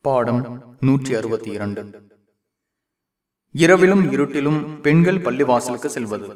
பாடம் நூற்றி அறுபத்தி இரண்டு. இரவிலும் இருட்டிலும் பெண்கள் பள்ளிவாசலுக்கு செல்வது.